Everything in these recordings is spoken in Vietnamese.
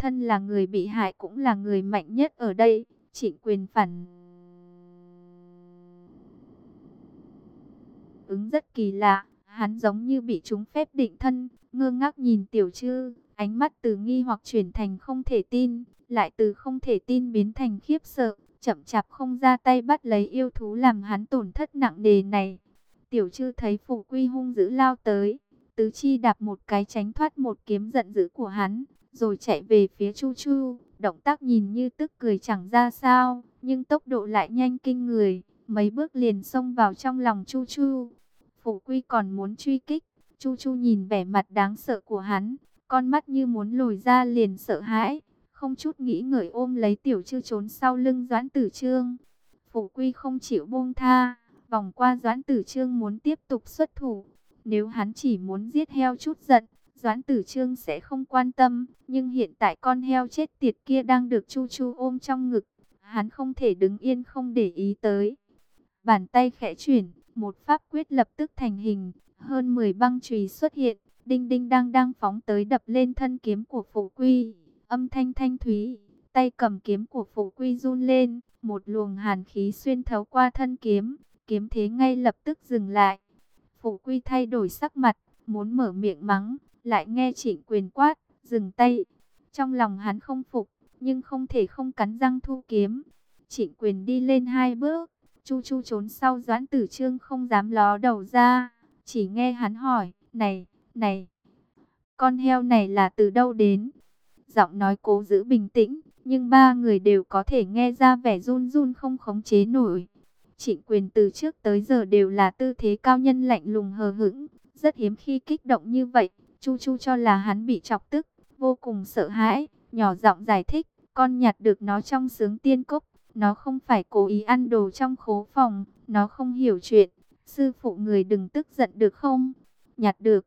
Thân là người bị hại cũng là người mạnh nhất ở đây. Trịnh quyền phản ứng rất kỳ lạ. Hắn giống như bị trúng phép định thân, ngơ ngác nhìn tiểu trư, ánh mắt từ nghi hoặc chuyển thành không thể tin, lại từ không thể tin biến thành khiếp sợ, chậm chạp không ra tay bắt lấy yêu thú làm hắn tổn thất nặng đề này. Tiểu trư thấy phụ quy hung dữ lao tới, tứ chi đạp một cái tránh thoát một kiếm giận dữ của hắn, rồi chạy về phía Chu Chu, động tác nhìn như tức cười chẳng ra sao, nhưng tốc độ lại nhanh kinh người, mấy bước liền xông vào trong lòng Chu Chu. Phủ Quy còn muốn truy kích, Chu Chu nhìn vẻ mặt đáng sợ của hắn, con mắt như muốn lồi ra liền sợ hãi, không chút nghĩ ngợi ôm lấy tiểu chư trốn sau lưng Doãn Tử Trương. Phủ Quy không chịu buông tha, vòng qua Doãn Tử Trương muốn tiếp tục xuất thủ. Nếu hắn chỉ muốn giết heo chút giận, Doãn Tử Trương sẽ không quan tâm, nhưng hiện tại con heo chết tiệt kia đang được Chu Chu ôm trong ngực, hắn không thể đứng yên không để ý tới. Bàn tay khẽ chuyển, một pháp quyết lập tức thành hình, hơn 10 băng chùy xuất hiện, đinh đinh đang đang phóng tới đập lên thân kiếm của phụ Quy, âm thanh thanh thúy, tay cầm kiếm của phụ Quy run lên, một luồng hàn khí xuyên thấu qua thân kiếm, kiếm thế ngay lập tức dừng lại. phụ Quy thay đổi sắc mặt, muốn mở miệng mắng, lại nghe Trịnh Quyền quát, dừng tay. Trong lòng hắn không phục, nhưng không thể không cắn răng thu kiếm. Trịnh Quyền đi lên hai bước, Chu Chu trốn sau Doãn Tử Trương không dám ló đầu ra, chỉ nghe hắn hỏi, "Này, này, con heo này là từ đâu đến?" Giọng nói cố giữ bình tĩnh, nhưng ba người đều có thể nghe ra vẻ run run không khống chế nổi. Trịnh quyền từ trước tới giờ đều là tư thế cao nhân lạnh lùng hờ hững, rất hiếm khi kích động như vậy. Chu Chu cho là hắn bị chọc tức, vô cùng sợ hãi, nhỏ giọng giải thích, con nhặt được nó trong sướng tiên cốc, nó không phải cố ý ăn đồ trong khố phòng, nó không hiểu chuyện, sư phụ người đừng tức giận được không? Nhặt được.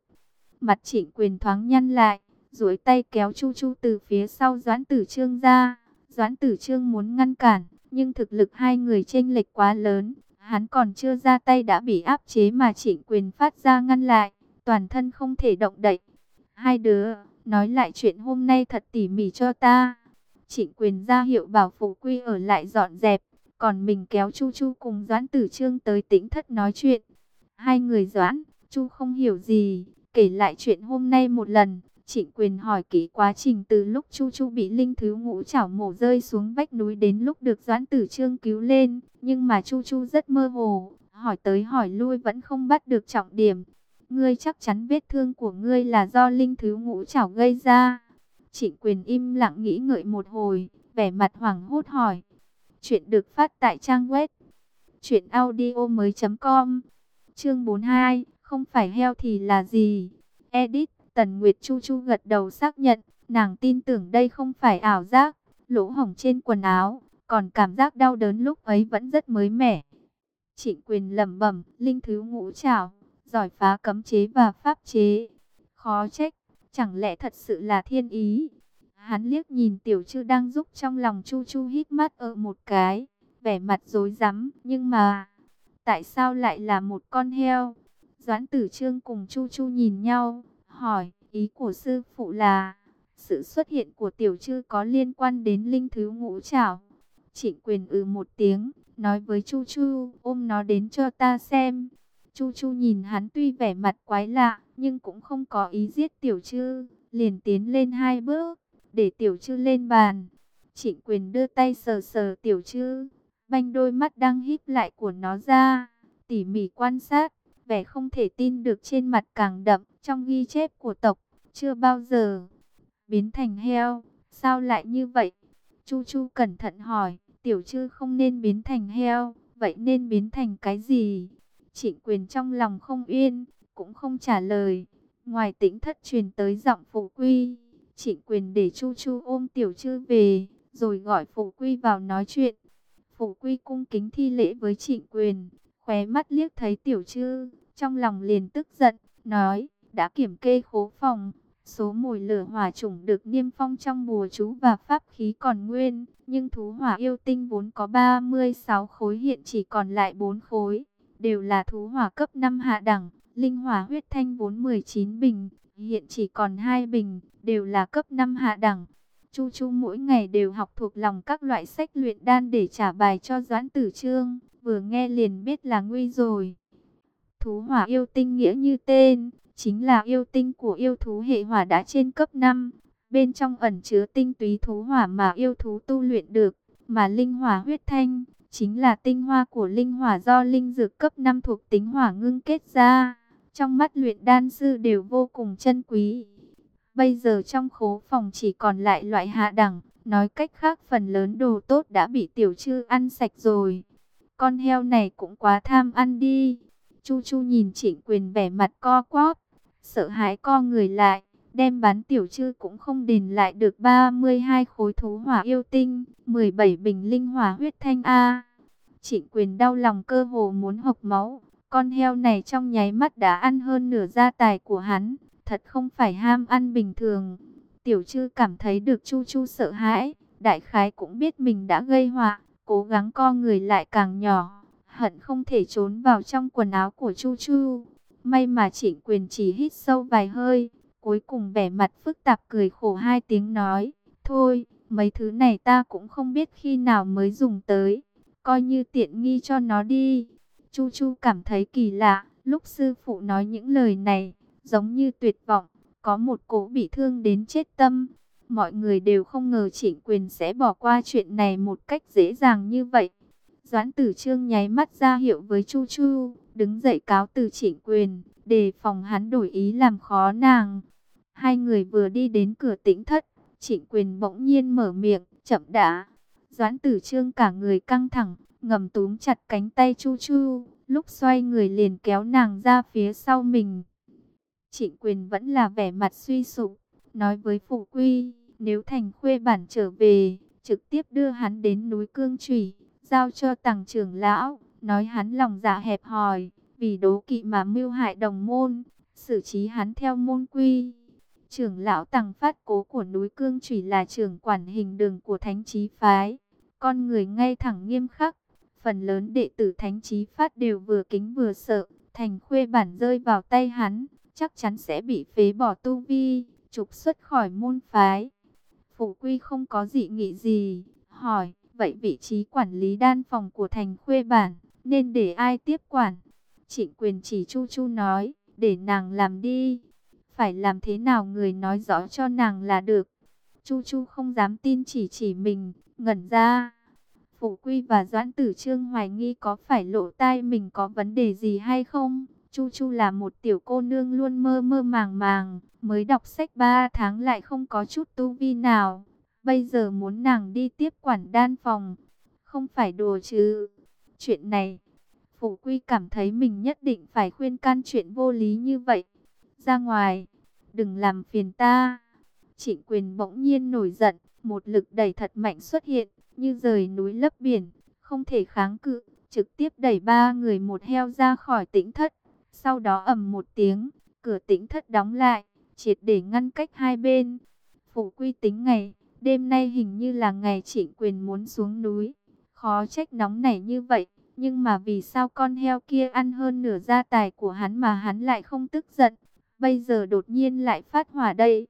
Mặt Trịnh Quyền thoáng nhăn lại, duỗi tay kéo Chu Chu từ phía sau Doãn Tử Trương ra. Doãn Tử Trương muốn ngăn cản, nhưng thực lực hai người chênh lệch quá lớn, hắn còn chưa ra tay đã bị áp chế mà Trịnh Quyền phát ra ngăn lại, toàn thân không thể động đậy. Hai đứa, nói lại chuyện hôm nay thật tỉ mỉ cho ta. Trịnh Quyền ra hiệu bảo phụ Quy ở lại dọn dẹp, còn mình kéo Chu Chu cùng Doãn Tử Trương tới tĩnh thất nói chuyện. Hai người Doãn, Chu không hiểu gì, kể lại chuyện hôm nay một lần. Trịnh quyền hỏi kỹ quá trình từ lúc Chu Chu bị linh thứ ngũ chảo mổ rơi xuống vách núi đến lúc được Doãn Tử Trương cứu lên. Nhưng mà Chu Chu rất mơ hồ, hỏi tới hỏi lui vẫn không bắt được trọng điểm. Ngươi chắc chắn vết thương của ngươi là do linh thứ ngũ chảo gây ra. Trịnh quyền im lặng nghĩ ngợi một hồi, vẻ mặt hoảng hốt hỏi. Chuyện được phát tại trang web chuyện audio mới.com Chương 42, không phải heo thì là gì? Edit Tần Nguyệt Chu Chu gật đầu xác nhận, nàng tin tưởng đây không phải ảo giác, lỗ hổng trên quần áo, còn cảm giác đau đớn lúc ấy vẫn rất mới mẻ. Trịnh quyền lẩm bẩm, linh thứ ngũ trảo, giỏi phá cấm chế và pháp chế. Khó trách, chẳng lẽ thật sự là thiên ý? Hắn liếc nhìn tiểu chư đang giúp trong lòng Chu Chu hít mắt ở một cái, vẻ mặt rối rắm, nhưng mà, tại sao lại là một con heo? Doãn tử trương cùng Chu Chu nhìn nhau, hỏi, ý của sư phụ là, sự xuất hiện của tiểu chư có liên quan đến linh thứ ngũ trảo. Trịnh quyền ừ một tiếng, nói với Chu Chu, ôm nó đến cho ta xem. Chu Chu nhìn hắn tuy vẻ mặt quái lạ, nhưng cũng không có ý giết tiểu chư, liền tiến lên hai bước, để tiểu chư lên bàn. Trịnh quyền đưa tay sờ sờ tiểu chư, banh đôi mắt đang híp lại của nó ra, tỉ mỉ quan sát, vẻ không thể tin được trên mặt càng đậm, trong ghi chép của tộc, chưa bao giờ biến thành heo, sao lại như vậy? Chu Chu cẩn thận hỏi, tiểu chư không nên biến thành heo, vậy nên biến thành cái gì? Trịnh quyền trong lòng không yên, cũng không trả lời. Ngoài tĩnh thất truyền tới giọng phụ quy, trịnh quyền để Chu Chu ôm tiểu chư về, rồi gọi phụ quy vào nói chuyện. Phụ quy cung kính thi lễ với trịnh quyền, khóe mắt liếc thấy tiểu chư, trong lòng liền tức giận, nói, đã kiểm kê khố phòng, số mùi lửa hỏa chủng được niêm phong trong bùa chú và pháp khí còn nguyên, nhưng thú hỏa yêu tinh vốn có 36 khối hiện chỉ còn lại 4 khối, đều là thú hỏa cấp 5 hạ đẳng, linh hỏa huyết thanh vốn 19 bình, hiện chỉ còn 2 bình, đều là cấp 5 hạ đẳng. Chu Chu mỗi ngày đều học thuộc lòng các loại sách luyện đan để trả bài cho Doãn Tử Trương, vừa nghe liền biết là nguy rồi. Thú hỏa yêu tinh nghĩa như tên, chính là yêu tinh của yêu thú hệ hỏa đã trên cấp 5. Bên trong ẩn chứa tinh túy thú hỏa mà yêu thú tu luyện được, mà linh hỏa huyết thanh, chính là tinh hoa của linh hỏa do linh dược cấp 5 thuộc tính hỏa ngưng kết ra. Trong mắt luyện đan sư đều vô cùng chân quý. Bây giờ trong khố phòng chỉ còn lại loại hạ đẳng, nói cách khác phần lớn đồ tốt đã bị tiểu trư ăn sạch rồi. Con heo này cũng quá tham ăn đi. Chu Chu nhìn Trịnh Quyền vẻ mặt co quắp, sợ hãi co người lại, đem bán tiểu trư cũng không đền lại được 32 khối thú hỏa yêu tinh, 17 bình linh hỏa huyết thanh A. Trịnh Quyền đau lòng cơ hồ muốn hộc máu, con heo này trong nháy mắt đã ăn hơn nửa gia tài của hắn, thật không phải ham ăn bình thường. Tiểu trư cảm thấy được Chu Chu sợ hãi, đại khái cũng biết mình đã gây họa, cố gắng co người lại càng nhỏ, hận không thể trốn vào trong quần áo của Chu Chu. May mà trịnh quyền chỉ hít sâu vài hơi, cuối cùng vẻ mặt phức tạp cười khổ hai tiếng nói, thôi, mấy thứ này ta cũng không biết khi nào mới dùng tới, coi như tiện nghi cho nó đi. Chu Chu cảm thấy kỳ lạ, lúc sư phụ nói những lời này, giống như tuyệt vọng, có một cố bị thương đến chết tâm. Mọi người đều không ngờ trịnh quyền sẽ bỏ qua chuyện này một cách dễ dàng như vậy. Doãn tử trương nháy mắt ra hiệu với Chu Chu, đứng dậy cáo từ trịnh quyền, đề phòng hắn đổi ý làm khó nàng. Hai người vừa đi đến cửa tĩnh thất, trịnh quyền bỗng nhiên mở miệng, chậm đã. Doãn tử trương cả người căng thẳng, ngầm túm chặt cánh tay Chu Chu, lúc xoay người liền kéo nàng ra phía sau mình. Trịnh quyền vẫn là vẻ mặt suy sụp, nói với phụ quy, nếu thành khuê bản trở về, trực tiếp đưa hắn đến núi Cương Trùy, giao cho tàng trưởng lão, nói hắn lòng dạ hẹp hòi, vì đố kỵ mà mưu hại đồng môn, xử trí hắn theo môn quy. Trưởng lão tăng phát cố của núi Cương Trùy là trưởng quản hình đường của thánh trí phái, con người ngay thẳng nghiêm khắc, phần lớn đệ tử thánh trí phát đều vừa kính vừa sợ, thành khuê bản rơi vào tay hắn, chắc chắn sẽ bị phế bỏ tu vi, trục xuất khỏi môn phái. Phủ quy không có dị nghị gì, hỏi, vậy vị trí quản lý đan phòng của thành khuê bản, nên để ai tiếp quản? Trịnh quyền chỉ chu chu nói, để nàng làm đi. Phải làm thế nào người nói rõ cho nàng là được. Chu chu không dám tin chỉ chỉ mình, ngẩn ra. phụ quy và doãn tử trương hoài nghi có phải lộ tai mình có vấn đề gì hay không? Chu Chu là một tiểu cô nương luôn mơ mơ màng màng, mới đọc sách 3 tháng lại không có chút tu vi nào. Bây giờ muốn nàng đi tiếp quản đan phòng, không phải đùa chứ. Chuyện này, phụ Quy cảm thấy mình nhất định phải khuyên can chuyện vô lý như vậy. Ra ngoài, đừng làm phiền ta. Trịnh quyền bỗng nhiên nổi giận, một lực đẩy thật mạnh xuất hiện, như rời núi lấp biển, không thể kháng cự, trực tiếp đẩy ba người một heo ra khỏi tĩnh thất. Sau đó ầm một tiếng, cửa tĩnh thất đóng lại, triệt để ngăn cách hai bên. Phủ quy tính ngày, đêm nay hình như là ngày trịnh quyền muốn xuống núi. Khó trách nóng nảy như vậy, nhưng mà vì sao con heo kia ăn hơn nửa gia tài của hắn mà hắn lại không tức giận. Bây giờ đột nhiên lại phát hỏa đây.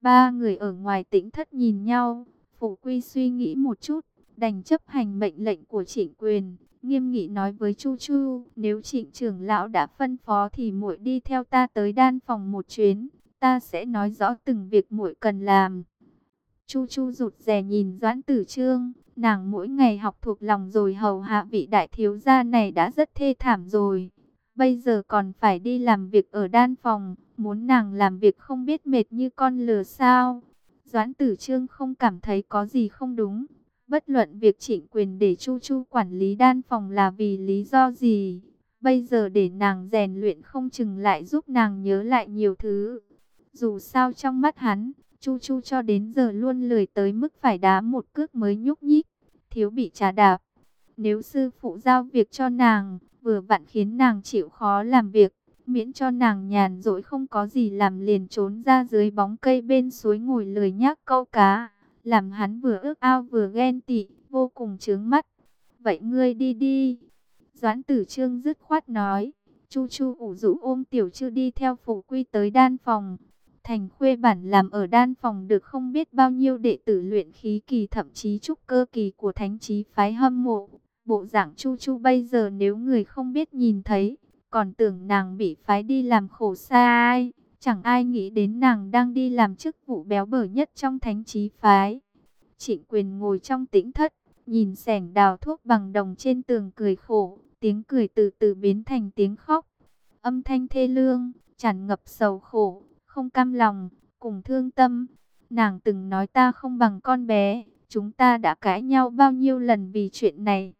Ba người ở ngoài tĩnh thất nhìn nhau, phủ quy suy nghĩ một chút, đành chấp hành mệnh lệnh của trịnh quyền nghiêm nghị nói với Chu Chu, nếu trịnh trưởng lão đã phân phó thì muội đi theo ta tới đan phòng một chuyến, ta sẽ nói rõ từng việc muội cần làm. Chu Chu rụt rè nhìn Doãn Tử Trương, nàng mỗi ngày học thuộc lòng rồi hầu hạ vị đại thiếu gia này đã rất thê thảm rồi. Bây giờ còn phải đi làm việc ở đan phòng, muốn nàng làm việc không biết mệt như con lừa sao. Doãn Tử Trương không cảm thấy có gì không đúng, Bất luận việc trịnh quyền để Chu Chu quản lý đan phòng là vì lý do gì, bây giờ để nàng rèn luyện không chừng lại giúp nàng nhớ lại nhiều thứ. Dù sao trong mắt hắn, Chu Chu cho đến giờ luôn lười tới mức phải đá một cước mới nhúc nhích, thiếu bị trà đạp. Nếu sư phụ giao việc cho nàng, vừa vặn khiến nàng chịu khó làm việc, miễn cho nàng nhàn rỗi không có gì làm liền trốn ra dưới bóng cây bên suối ngồi lười nhác câu cá làm hắn vừa ước ao vừa ghen tị, vô cùng chướng mắt. Vậy ngươi đi đi. Doãn tử trương dứt khoát nói. Chu chu ủ rũ ôm tiểu chư đi theo phụ quy tới đan phòng. Thành khuê bản làm ở đan phòng được không biết bao nhiêu đệ tử luyện khí kỳ thậm chí trúc cơ kỳ của thánh trí phái hâm mộ. Bộ dạng chu chu bây giờ nếu người không biết nhìn thấy, còn tưởng nàng bị phái đi làm khổ sai. Chẳng ai nghĩ đến nàng đang đi làm chức vụ béo bở nhất trong thánh trí phái. Trịnh quyền ngồi trong tĩnh thất, nhìn sẻng đào thuốc bằng đồng trên tường cười khổ, tiếng cười từ từ biến thành tiếng khóc. Âm thanh thê lương, tràn ngập sầu khổ, không cam lòng, cùng thương tâm. Nàng từng nói ta không bằng con bé, chúng ta đã cãi nhau bao nhiêu lần vì chuyện này.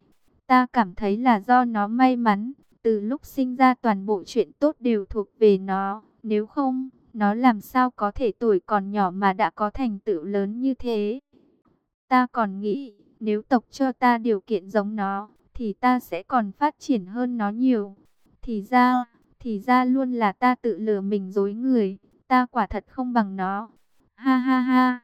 Ta cảm thấy là do nó may mắn, từ lúc sinh ra toàn bộ chuyện tốt đều thuộc về nó. Nếu không, nó làm sao có thể tuổi còn nhỏ mà đã có thành tựu lớn như thế. Ta còn nghĩ, nếu tộc cho ta điều kiện giống nó, thì ta sẽ còn phát triển hơn nó nhiều. Thì ra, thì ra luôn là ta tự lừa mình dối người, ta quả thật không bằng nó. Ha ha ha,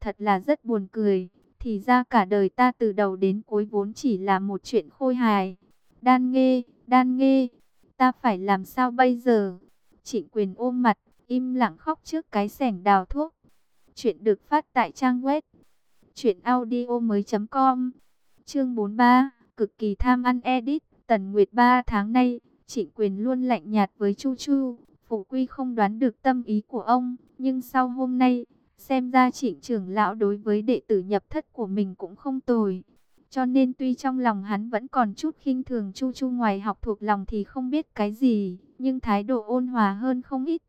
thật là rất buồn cười. Thì ra cả đời ta từ đầu đến cuối vốn chỉ là một chuyện khôi hài. Đan nghe, đan nghe, ta phải làm sao bây giờ? Trịnh quyền ôm mặt, im lặng khóc trước cái sẻng đào thuốc. Chuyện được phát tại trang web truyệnaudiomoi.com. Chương 43, cực kỳ tham ăn edit, Tần Nguyệt 3 tháng nay, Trịnh Quyền luôn lạnh nhạt với Chu Chu, Phụ Quy không đoán được tâm ý của ông, nhưng sau hôm nay, xem ra Trịnh trưởng lão đối với đệ tử nhập thất của mình cũng không tồi. Cho nên tuy trong lòng hắn vẫn còn chút khinh thường Chu Chu ngoài học thuộc lòng thì không biết cái gì, nhưng thái độ ôn hòa hơn không ít.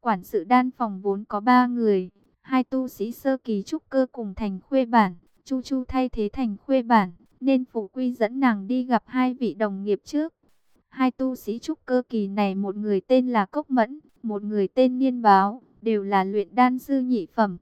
Quản sự đan phòng vốn có ba người, hai tu sĩ sơ kỳ trúc cơ cùng thành khuê bản, Chu Chu thay thế thành khuê bản, nên phụ quy dẫn nàng đi gặp hai vị đồng nghiệp trước. Hai tu sĩ trúc cơ kỳ này một người tên là Cốc Mẫn, một người tên Niên Báo, đều là luyện đan sư nhị phẩm.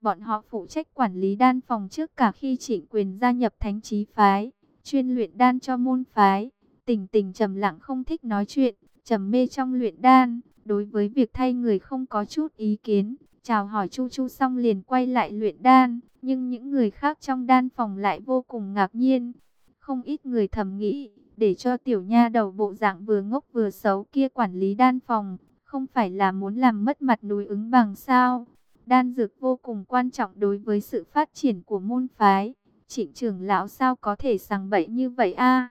Bọn họ phụ trách quản lý đan phòng trước cả khi trịnh quyền gia nhập thánh trí phái, chuyên luyện đan cho môn phái. Tình tình trầm lặng không thích nói chuyện, trầm mê trong luyện đan, đối với việc thay người không có chút ý kiến. Chào hỏi Chu Chu xong liền quay lại luyện đan, nhưng những người khác trong đan phòng lại vô cùng ngạc nhiên. Không ít người thầm nghĩ, để cho tiểu nha đầu bộ dạng vừa ngốc vừa xấu kia quản lý đan phòng, không phải là muốn làm mất mặt núi ứng bằng sao. Đan dược vô cùng quan trọng đối với sự phát triển của môn phái. Trịnh trưởng lão sao có thể sằng bậy như vậy a?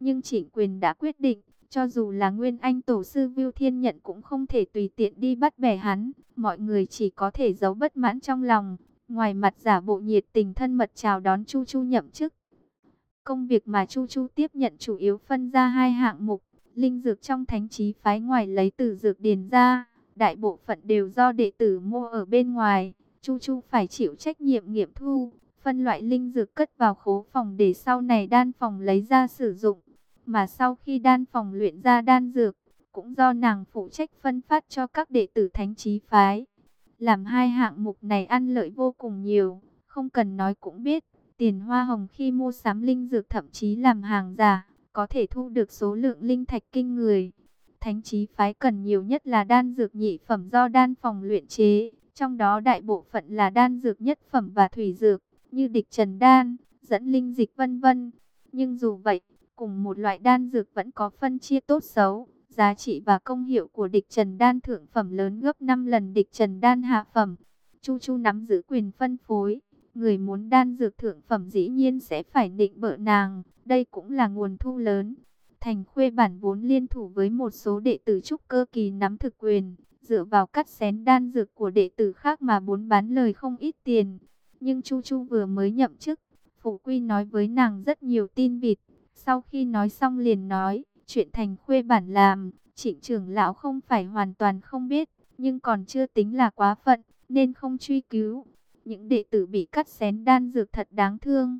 Nhưng trịnh quyền đã quyết định, cho dù là Nguyên Anh Tổ sư Viu Thiên Nhận cũng không thể tùy tiện đi bắt bẻ hắn. Mọi người chỉ có thể giấu bất mãn trong lòng. Ngoài mặt giả bộ nhiệt tình thân mật chào đón Chu Chu nhậm chức. Công việc mà Chu Chu tiếp nhận chủ yếu phân ra hai hạng mục. Linh dược trong thánh trí phái ngoài lấy từ dược điền ra. Đại bộ phận đều do đệ tử mua ở bên ngoài. Chu Chu phải chịu trách nhiệm nghiệm thu. Phân loại linh dược cất vào khố phòng để sau này đan phòng lấy ra sử dụng mà sau khi đan phòng luyện ra đan dược, cũng do nàng phụ trách phân phát cho các đệ tử thánh trí phái. Làm hai hạng mục này ăn lợi vô cùng nhiều, không cần nói cũng biết, tiền hoa hồng khi mua sắm linh dược thậm chí làm hàng giả, có thể thu được số lượng linh thạch kinh người. Thánh trí phái cần nhiều nhất là đan dược nhị phẩm do đan phòng luyện chế, trong đó đại bộ phận là đan dược nhất phẩm và thủy dược, như địch trần đan, dẫn linh dịch vân vân. Nhưng dù vậy, Cùng một loại đan dược vẫn có phân chia tốt xấu, giá trị và công hiệu của địch trần đan thượng phẩm lớn gấp 5 lần địch trần đan hạ phẩm. Chu Chu nắm giữ quyền phân phối, người muốn đan dược thượng phẩm dĩ nhiên sẽ phải định bợ nàng, đây cũng là nguồn thu lớn. Thành khuê bản vốn liên thủ với một số đệ tử trúc cơ kỳ nắm thực quyền, dựa vào cắt xén đan dược của đệ tử khác mà muốn bán lời không ít tiền. Nhưng Chu Chu vừa mới nhậm chức, Phủ Quy nói với nàng rất nhiều tin vịt, sau khi nói xong liền nói, chuyện thành khuê bản làm, trịnh trưởng lão không phải hoàn toàn không biết, nhưng còn chưa tính là quá phận, nên không truy cứu. Những đệ tử bị cắt xén đan dược thật đáng thương.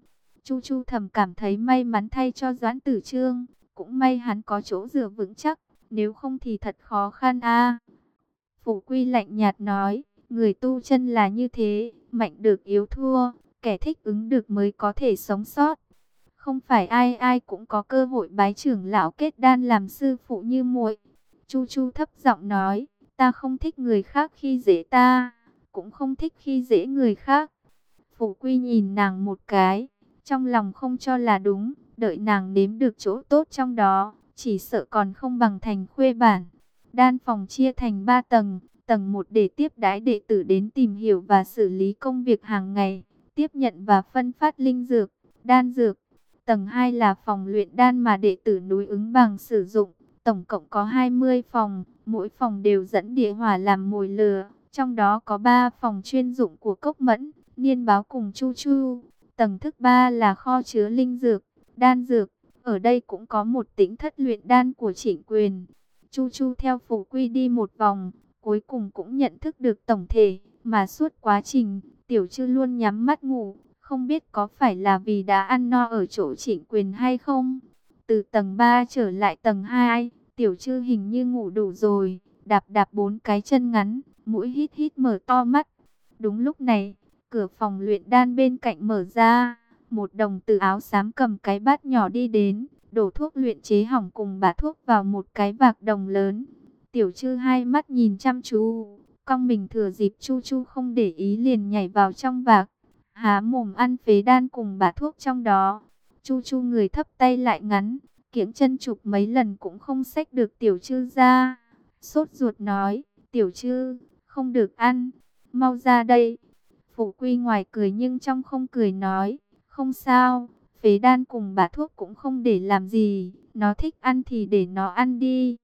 Chu Chu thầm cảm thấy may mắn thay cho Doãn Tử Trương, cũng may hắn có chỗ dựa vững chắc, nếu không thì thật khó khăn a. Phủ Quy lạnh nhạt nói, người tu chân là như thế, mạnh được yếu thua, kẻ thích ứng được mới có thể sống sót. Không phải ai ai cũng có cơ hội bái trưởng lão kết đan làm sư phụ như muội. Chu Chu thấp giọng nói, ta không thích người khác khi dễ ta, cũng không thích khi dễ người khác. Phủ Quy nhìn nàng một cái, trong lòng không cho là đúng, đợi nàng nếm được chỗ tốt trong đó, chỉ sợ còn không bằng thành khuê bản. Đan phòng chia thành ba tầng, Tầng 1 để tiếp đái đệ tử đến tìm hiểu và xử lý công việc hàng ngày, tiếp nhận và phân phát linh dược, đan dược. Tầng 2 là phòng luyện đan mà đệ tử núi ứng bằng sử dụng. Tổng cộng có 20 phòng, mỗi phòng đều dẫn địa hỏa làm mồi lửa. Trong đó có 3 phòng chuyên dụng của cốc mẫn, niên báo cùng chu chu. Tầng thứ 3 là kho chứa linh dược, đan dược. Ở đây cũng có một tĩnh thất luyện đan của trịnh quyền. Chu chu theo phủ quy đi một vòng, cuối cùng cũng nhận thức được tổng thể. Mà suốt quá trình, tiểu chư luôn nhắm mắt ngủ, không biết có phải là vì đã ăn no ở chỗ trịnh quyền hay không. Từ tầng 3 trở lại tầng 2, tiểu chư hình như ngủ đủ rồi, đạp đạp bốn cái chân ngắn, mũi hít hít mở to mắt. Đúng lúc này, cửa phòng luyện đan bên cạnh mở ra, một đồng tử áo xám cầm cái bát nhỏ đi đến, đổ thuốc luyện chế hỏng cùng bả thuốc vào một cái vạc đồng lớn. Tiểu chư hai mắt nhìn chăm chú, cong mình thừa dịp chu chu không để ý liền nhảy vào trong vạc, há mồm ăn phế đan cùng bả thuốc trong đó. Chu chu người thấp tay lại ngắn, kiễng chân chụp mấy lần cũng không xách được tiểu chư ra. Sốt ruột nói, tiểu chư, không được ăn, mau ra đây. Phủ quy ngoài cười nhưng trong không cười nói, không sao, phế đan cùng bà thuốc cũng không để làm gì, nó thích ăn thì để nó ăn đi.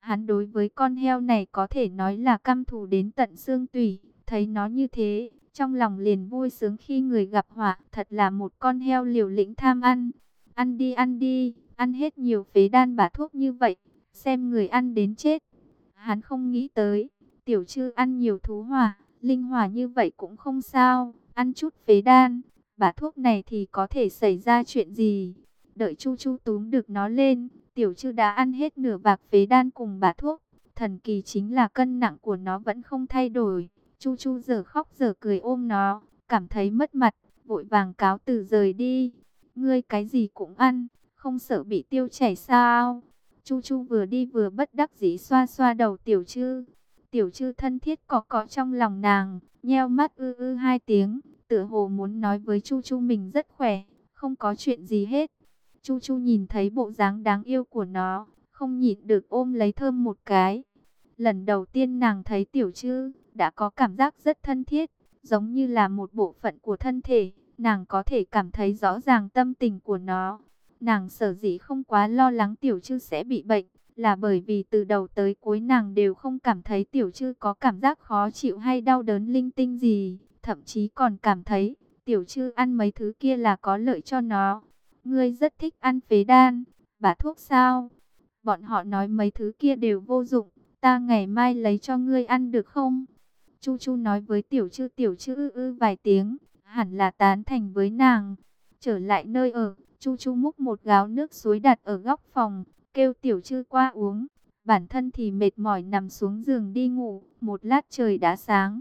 Hắn đối với con heo này có thể nói là căm thù đến tận xương tủy, thấy nó như thế, trong lòng liền vui sướng khi người gặp họa, thật là một con heo liều lĩnh tham ăn. Ăn đi ăn đi, ăn hết nhiều phế đan bà thuốc như vậy, xem người ăn đến chết. Hắn không nghĩ tới, tiểu chư ăn nhiều thú hỏa, linh hỏa như vậy cũng không sao, ăn chút phế đan, bà thuốc này thì có thể xảy ra chuyện gì. Đợi chu chu túm được nó lên, tiểu chư đã ăn hết nửa bạc phế đan cùng bà thuốc. Thần kỳ chính là cân nặng của nó vẫn không thay đổi. Chu chu giờ khóc giờ cười ôm nó, cảm thấy mất mặt, vội vàng cáo từ rời đi. Ngươi cái gì cũng ăn, không sợ bị tiêu chảy sao? Chu Chu vừa đi vừa bất đắc dĩ xoa xoa đầu Tiểu chư. Tiểu chư thân thiết cọ cọ trong lòng nàng, nheo mắt ư ư hai tiếng, tựa hồ muốn nói với Chu Chu mình rất khỏe, không có chuyện gì hết. Chu Chu nhìn thấy bộ dáng đáng yêu của nó, không nhịn được ôm lấy thơm một cái. Lần đầu tiên nàng thấy Tiểu Trư, đã có cảm giác rất thân thiết, giống như là một bộ phận của thân thể, nàng có thể cảm thấy rõ ràng tâm tình của nó. Nàng sở dĩ không quá lo lắng tiểu trư sẽ bị bệnh, là bởi vì từ đầu tới cuối nàng đều không cảm thấy tiểu trư có cảm giác khó chịu hay đau đớn linh tinh gì, thậm chí còn cảm thấy tiểu trư ăn mấy thứ kia là có lợi cho nó. Ngươi rất thích ăn phế đan, bà thuốc sao? Bọn họ nói mấy thứ kia đều vô dụng, ta ngày mai lấy cho ngươi ăn được không? Chu Chu nói với tiểu trư tiểu trư ư ư vài tiếng, hẳn là tán thành với nàng. Trở lại nơi ở, Chu Chu múc một gáo nước suối đặt ở góc phòng, kêu tiểu chư qua uống. Bản thân thì mệt mỏi nằm xuống giường đi ngủ, một lát trời đã sáng.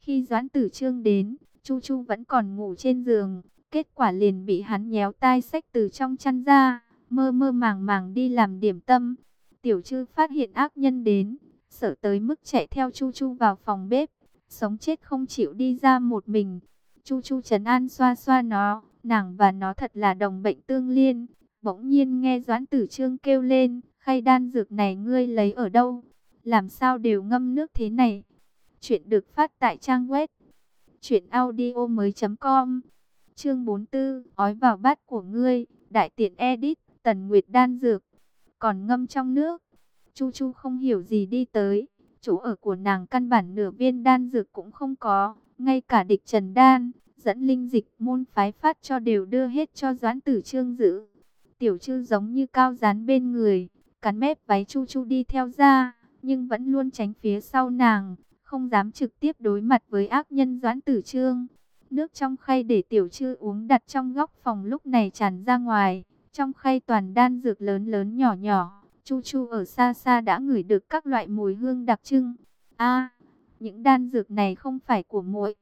Khi Doãn Tử Trương đến, Chu Chu vẫn còn ngủ trên giường, kết quả liền bị hắn nhéo tai sách từ trong chăn ra, mơ mơ màng màng đi làm điểm tâm. Tiểu Trư phát hiện ác nhân đến, sợ tới mức chạy theo Chu Chu vào phòng bếp, sống chết không chịu đi ra một mình. Chu Chu trấn an xoa xoa nó, Nàng và nó thật là đồng bệnh tương liên. Bỗng nhiên nghe Doãn Tử Trương kêu lên, khay đan dược này ngươi lấy ở đâu? Làm sao đều ngâm nước thế này? Chuyện được phát tại trang web truyệnaudiomoi.com. Chương 44, ói vào bát của ngươi, đại tiện edit, Tần Nguyệt đan dược, còn ngâm trong nước. Chu Chu không hiểu gì đi tới, chỗ ở của nàng căn bản nửa viên đan dược cũng không có, ngay cả địch Trần đan, dẫn linh dịch môn phái phát cho đều đưa hết cho doãn tử trương giữ. Tiểu chư giống như cao dán bên người, cắn mép váy chu chu đi theo ra, nhưng vẫn luôn tránh phía sau nàng, không dám trực tiếp đối mặt với ác nhân doãn tử trương. Nước trong khay để tiểu chư uống đặt trong góc phòng lúc này tràn ra ngoài, trong khay toàn đan dược lớn lớn nhỏ nhỏ. Chu Chu ở xa xa đã ngửi được các loại mùi hương đặc trưng. A, những đan dược này không phải của muội,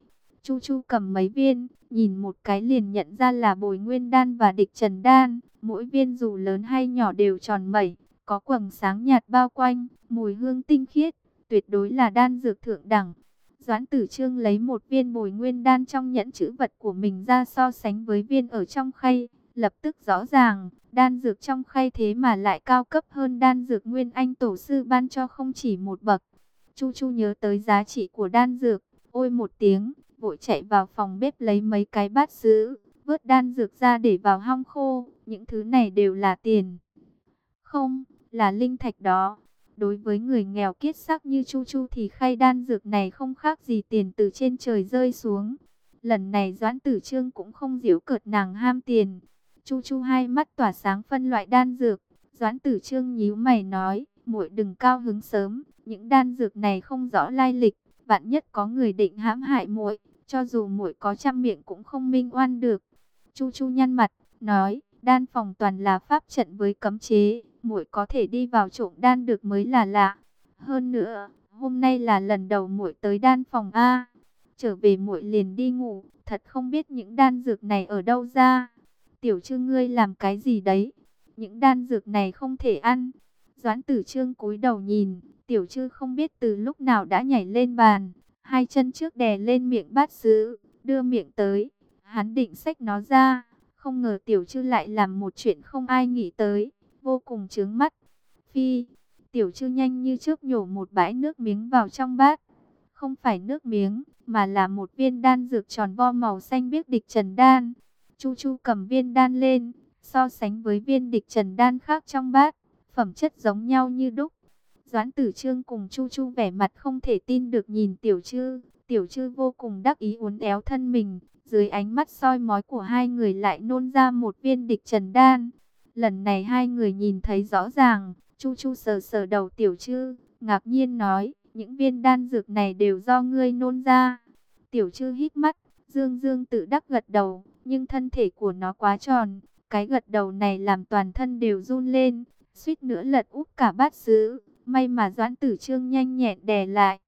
Chu Chu cầm mấy viên, nhìn một cái liền nhận ra là bồi nguyên đan và địch trần đan. Mỗi viên dù lớn hay nhỏ đều tròn mẩy, có quầng sáng nhạt bao quanh, mùi hương tinh khiết, tuyệt đối là đan dược thượng đẳng. Doãn tử trương lấy một viên bồi nguyên đan trong nhẫn chữ vật của mình ra so sánh với viên ở trong khay. Lập tức rõ ràng, đan dược trong khay thế mà lại cao cấp hơn đan dược nguyên anh tổ sư ban cho không chỉ một bậc. Chu Chu nhớ tới giá trị của đan dược, ôi một tiếng, vội chạy vào phòng bếp lấy mấy cái bát sứ, vớt đan dược ra để vào hong khô, những thứ này đều là tiền. Không, là linh thạch đó. Đối với người nghèo kiết sắc như Chu Chu thì khay đan dược này không khác gì tiền từ trên trời rơi xuống. Lần này Doãn Tử Trương cũng không giễu cợt nàng ham tiền. Chu Chu hai mắt tỏa sáng phân loại đan dược. Doãn Tử Trương nhíu mày nói, muội đừng cao hứng sớm, những đan dược này không rõ lai lịch, vạn nhất có người định hãm hại muội, cho dù muội có trăm miệng cũng không minh oan được. Chu Chu nhăn mặt, nói, đan phòng toàn là pháp trận với cấm chế, muội có thể đi vào trộm đan được mới là lạ. Hơn nữa, hôm nay là lần đầu muội tới đan phòng a. Trở về muội liền đi ngủ, thật không biết những đan dược này ở đâu ra. Tiểu Trương ngươi làm cái gì đấy? Những đan dược này không thể ăn. Doãn Tử Trương cúi đầu nhìn, Tiểu Trư không biết từ lúc nào đã nhảy lên bàn, hai chân trước đè lên miệng bát sứ, đưa miệng tới. Hắn định xách nó ra, không ngờ Tiểu chư lại làm một chuyện không ai nghĩ tới vô cùng chướng mắt. Phi, tiểu chư nhanh như trước nhổ một bãi nước miếng vào trong bát. Không phải nước miếng, mà là một viên đan dược tròn vo màu xanh biếc địch trần đan. Chu Chu cầm viên đan lên, so sánh với viên địch trần đan khác trong bát, phẩm chất giống nhau như đúc. Doãn tử trương cùng Chu Chu vẻ mặt không thể tin được nhìn tiểu chư, tiểu chư vô cùng đắc ý uốn éo thân mình, dưới ánh mắt soi mói của hai người lại nôn ra một viên địch trần đan. Lần này hai người nhìn thấy rõ ràng, Chu Chu sờ sờ đầu tiểu chư. ngạc nhiên nói, những viên đan dược này đều do ngươi nôn ra. Tiểu chư hít mắt, dương dương tự đắc gật đầu, nhưng thân thể của nó quá tròn, cái gật đầu này làm toàn thân đều run lên, suýt nữa lật úp cả bát sứ, may mà doãn tử trương nhanh nhẹn đè lại.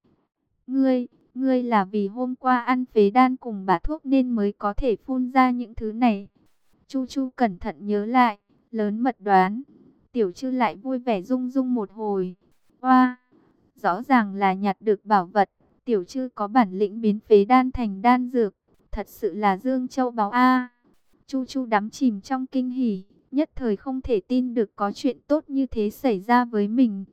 Ngươi, ngươi là vì hôm qua ăn phế đan cùng bà thuốc nên mới có thể phun ra những thứ này. Chu Chu cẩn thận nhớ lại, lớn mật đoán. Tiểu Trư lại vui vẻ rung rung một hồi. Hoa, rõ ràng là nhặt được bảo vật. Tiểu Trư có bản lĩnh biến phế đan thành đan dược. Thật sự là dương châu báo A. Chu chu đắm chìm trong kinh hỉ. Nhất thời không thể tin được có chuyện tốt như thế xảy ra với mình.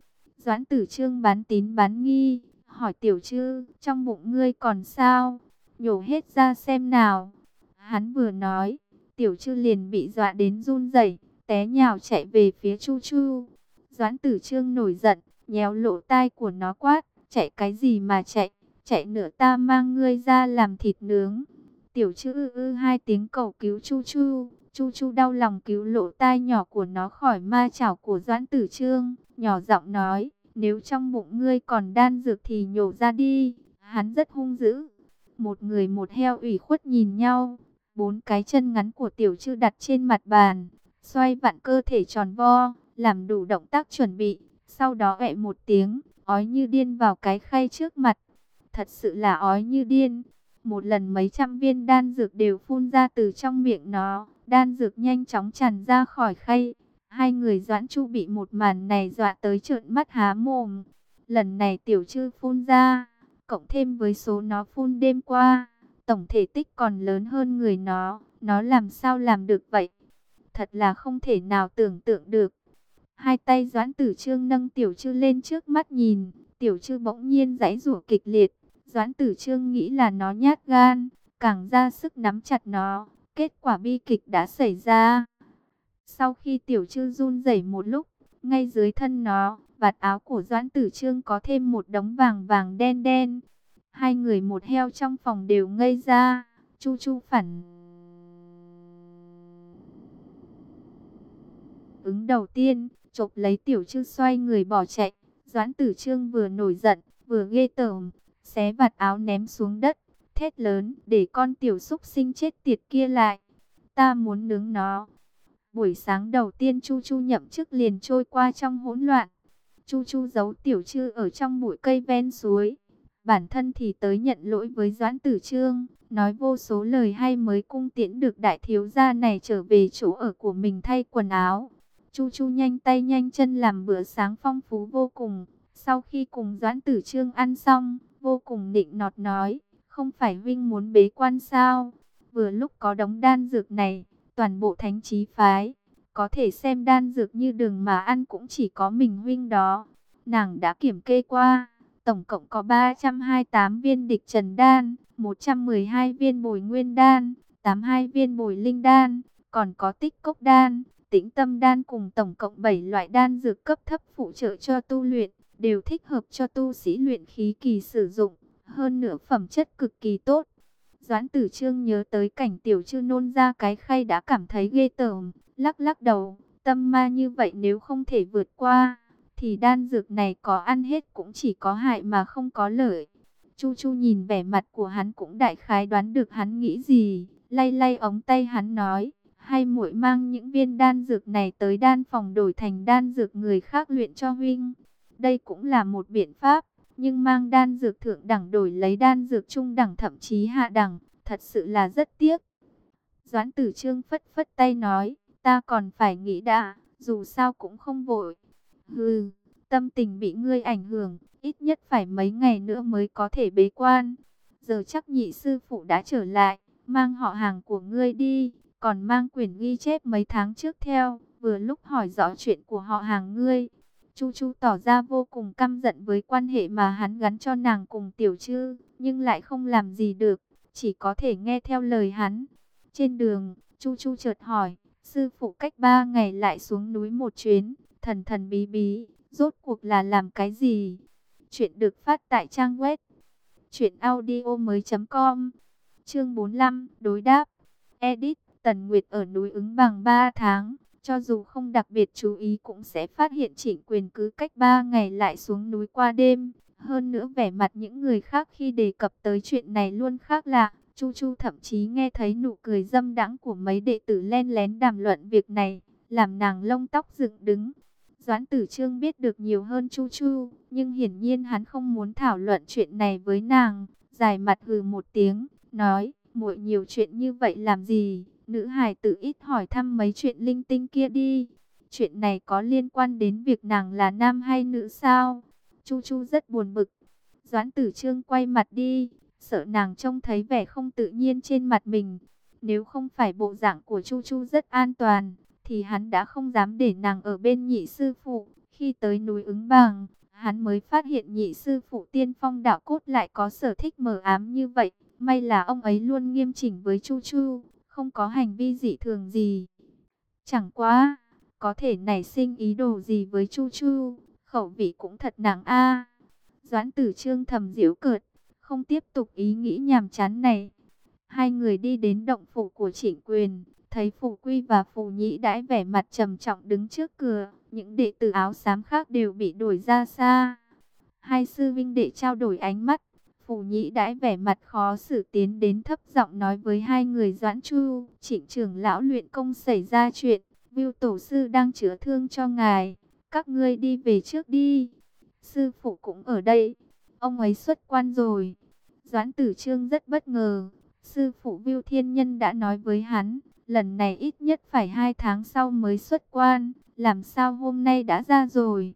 Doãn tử trương bán tín bán nghi. Hỏi tiểu chư, trong bụng ngươi còn sao? Nhổ hết ra xem nào. Hắn vừa nói, tiểu chư liền bị dọa đến run rẩy té nhào chạy về phía Chu Chu. Doãn tử trương nổi giận, nhéo lộ tai của nó quát, chạy cái gì mà chạy, chạy nữa ta mang ngươi ra làm thịt nướng. Tiểu chư ư ư hai tiếng cầu cứu Chu Chu, Chu Chu đau lòng cứu lộ tai nhỏ của nó khỏi ma chảo của Doãn tử trương, nhỏ giọng nói, nếu trong bụng ngươi còn đan dược thì nhổ ra đi, hắn rất hung dữ. Một người một heo ủy khuất nhìn nhau, bốn cái chân ngắn của tiểu chư đặt trên mặt bàn, xoay vặn cơ thể tròn vo, làm đủ động tác chuẩn bị, sau đó ẹ một tiếng, ói như điên vào cái khay trước mặt. Thật sự là ói như điên. Một lần mấy trăm viên đan dược đều phun ra từ trong miệng nó, đan dược nhanh chóng tràn ra khỏi khay. Hai người doãn chu bị một màn này dọa tới trợn mắt há mồm. Lần này tiểu chư phun ra, cộng thêm với số nó phun đêm qua, tổng thể tích còn lớn hơn người nó, nó làm sao làm được vậy? thật là không thể nào tưởng tượng được. Hai tay Doãn Tử Trương nâng Tiểu chư lên trước mắt nhìn, Tiểu chư bỗng nhiên giãy rủa kịch liệt. Doãn Tử Trương nghĩ là nó nhát gan, càng ra sức nắm chặt nó, kết quả bi kịch đã xảy ra. Sau khi Tiểu Trư run rẩy một lúc, ngay dưới thân nó, vạt áo của Doãn Tử Trương có thêm một đống vàng vàng đen đen. Hai người một heo trong phòng đều ngây ra, Chu Chu phản ứng đầu tiên, chộp lấy tiểu trư xoay người bỏ chạy. Doãn tử trương vừa nổi giận, vừa ghê tởm, xé vạt áo ném xuống đất, thét lớn để con tiểu xúc sinh chết tiệt kia lại. Ta muốn nướng nó. Buổi sáng đầu tiên Chu Chu nhậm chức liền trôi qua trong hỗn loạn. Chu Chu giấu tiểu trư ở trong bụi cây ven suối. Bản thân thì tới nhận lỗi với Doãn Tử Trương, nói vô số lời hay mới cung tiễn được đại thiếu gia này trở về chỗ ở của mình thay quần áo. Chu Chu nhanh tay nhanh chân làm bữa sáng phong phú vô cùng. Sau khi cùng Doãn Tử Trương ăn xong, vô cùng nịnh nọt nói, không phải Vinh muốn bế quan sao? Vừa lúc có đống đan dược này, toàn bộ thánh trí phái, có thể xem đan dược như đường mà ăn cũng chỉ có mình huynh đó. Nàng đã kiểm kê qua, tổng cộng có 328 viên địch trần đan, 112 viên bồi nguyên đan, 82 viên bồi linh đan, còn có tích cốc đan, tĩnh tâm đan cùng tổng cộng 7 loại đan dược cấp thấp phụ trợ cho tu luyện, đều thích hợp cho tu sĩ luyện khí kỳ sử dụng, hơn nữa phẩm chất cực kỳ tốt. Doãn tử trương nhớ tới cảnh tiểu chư nôn ra cái khay đã cảm thấy ghê tởm, lắc lắc đầu, tâm ma như vậy nếu không thể vượt qua, thì đan dược này có ăn hết cũng chỉ có hại mà không có lợi. Chu Chu nhìn vẻ mặt của hắn cũng đại khái đoán được hắn nghĩ gì, lay lay ống tay hắn nói, hay muội mang những viên đan dược này tới đan phòng đổi thành đan dược người khác luyện cho huynh. Đây cũng là một biện pháp, nhưng mang đan dược thượng đẳng đổi lấy đan dược trung đẳng thậm chí hạ đẳng, thật sự là rất tiếc. Doãn tử trương phất phất tay nói, ta còn phải nghĩ đã, dù sao cũng không vội. Hừ, tâm tình bị ngươi ảnh hưởng, ít nhất phải mấy ngày nữa mới có thể bế quan. Giờ chắc nhị sư phụ đã trở lại, mang họ hàng của ngươi đi, còn mang quyển ghi chép mấy tháng trước theo, vừa lúc hỏi rõ chuyện của họ hàng ngươi. Chu Chu tỏ ra vô cùng căm giận với quan hệ mà hắn gắn cho nàng cùng tiểu trư, nhưng lại không làm gì được, chỉ có thể nghe theo lời hắn. Trên đường, Chu Chu chợt hỏi, sư phụ cách ba ngày lại xuống núi một chuyến, thần thần bí bí, rốt cuộc là làm cái gì? Chuyện được phát tại trang web truyệnaudiomoi.com. Chương 45, đối đáp. Edit, Tần Nguyệt ở núi ứng bằng 3 tháng, cho dù không đặc biệt chú ý cũng sẽ phát hiện Trịnh Quyền cứ cách 3 ngày lại xuống núi qua đêm. Hơn nữa vẻ mặt những người khác khi đề cập tới chuyện này luôn khác lạ. Chu Chu thậm chí nghe thấy nụ cười dâm đãng của mấy đệ tử len lén đàm luận việc này, làm nàng lông tóc dựng đứng. Doãn tử trương biết được nhiều hơn Chu Chu, nhưng hiển nhiên hắn không muốn thảo luận chuyện này với nàng. Dài mặt hừ một tiếng, nói, muội nhiều chuyện như vậy làm gì, nữ hài tự ít hỏi thăm mấy chuyện linh tinh kia đi. Chuyện này có liên quan đến việc nàng là nam hay nữ sao? Chu Chu rất buồn bực. Doãn tử trương quay mặt đi, sợ nàng trông thấy vẻ không tự nhiên trên mặt mình. Nếu không phải bộ dạng của Chu Chu rất an toàn, thì hắn đã không dám để nàng ở bên nhị sư phụ. Khi tới núi ứng bằng, hắn mới phát hiện nhị sư phụ tiên phong đạo cốt lại có sở thích mờ ám như vậy. May là ông ấy luôn nghiêm chỉnh với Chu Chu, không có hành vi dị thường gì. Chẳng quá, có thể nảy sinh ý đồ gì với Chu Chu, khẩu vị cũng thật nặng a. Doãn tử trương thầm diễu cợt, không tiếp tục ý nghĩ nhàm chán này. Hai người đi đến động phủ của trịnh quyền, thấy phủ quy và phủ nhĩ đãi vẻ mặt trầm trọng đứng trước cửa. Những đệ tử áo xám khác đều bị đuổi ra xa. Hai sư vinh đệ trao đổi ánh mắt. Phù nhĩ đãi vẻ mặt khó xử tiến đến thấp giọng nói với hai người doãn chu. Trịnh trưởng lão luyện công xảy ra chuyện. Viu tổ sư đang chữa thương cho ngài. Các ngươi đi về trước đi. Sư phụ cũng ở đây. Ông ấy xuất quan rồi. Doãn tử trương rất bất ngờ. Sư phụ Viu Thiên Nhân đã nói với hắn, lần này ít nhất phải hai tháng sau mới xuất quan, làm sao hôm nay đã ra rồi.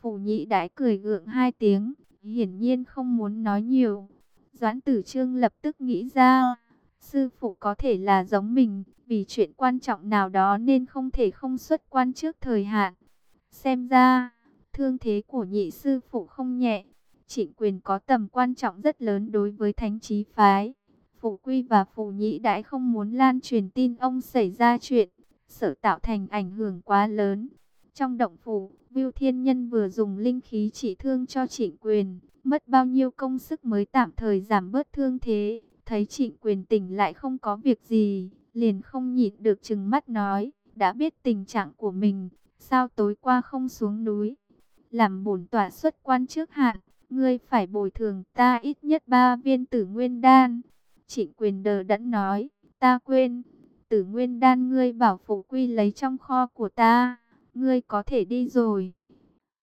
Phù nhị đãi cười gượng hai tiếng, hiển nhiên không muốn nói nhiều. Doãn tử trương lập tức nghĩ ra, sư phụ có thể là giống mình, vì chuyện quan trọng nào đó nên không thể không xuất quan trước thời hạn. Xem ra, thương thế của nhị sư phụ không nhẹ, trịnh quyền có tầm quan trọng rất lớn đối với thánh trí phái. Phủ Quy và Phủ Nhĩ Đãi không muốn lan truyền tin ông xảy ra chuyện, sợ tạo thành ảnh hưởng quá lớn. Trong động phủ, Viu Thiên Nhân vừa dùng linh khí trị thương cho trịnh quyền, mất bao nhiêu công sức mới tạm thời giảm bớt thương thế. Thấy trịnh quyền tỉnh lại không có việc gì, liền không nhịn được chừng mắt nói, đã biết tình trạng của mình, sao tối qua không xuống núi. Làm bổn tỏa xuất quan trước hạn, ngươi phải bồi thường ta ít nhất ba viên tử nguyên đan. Trịnh quyền đờ đẫn nói, ta quên, tử nguyên đan ngươi bảo phụ quy lấy trong kho của ta, ngươi có thể đi rồi.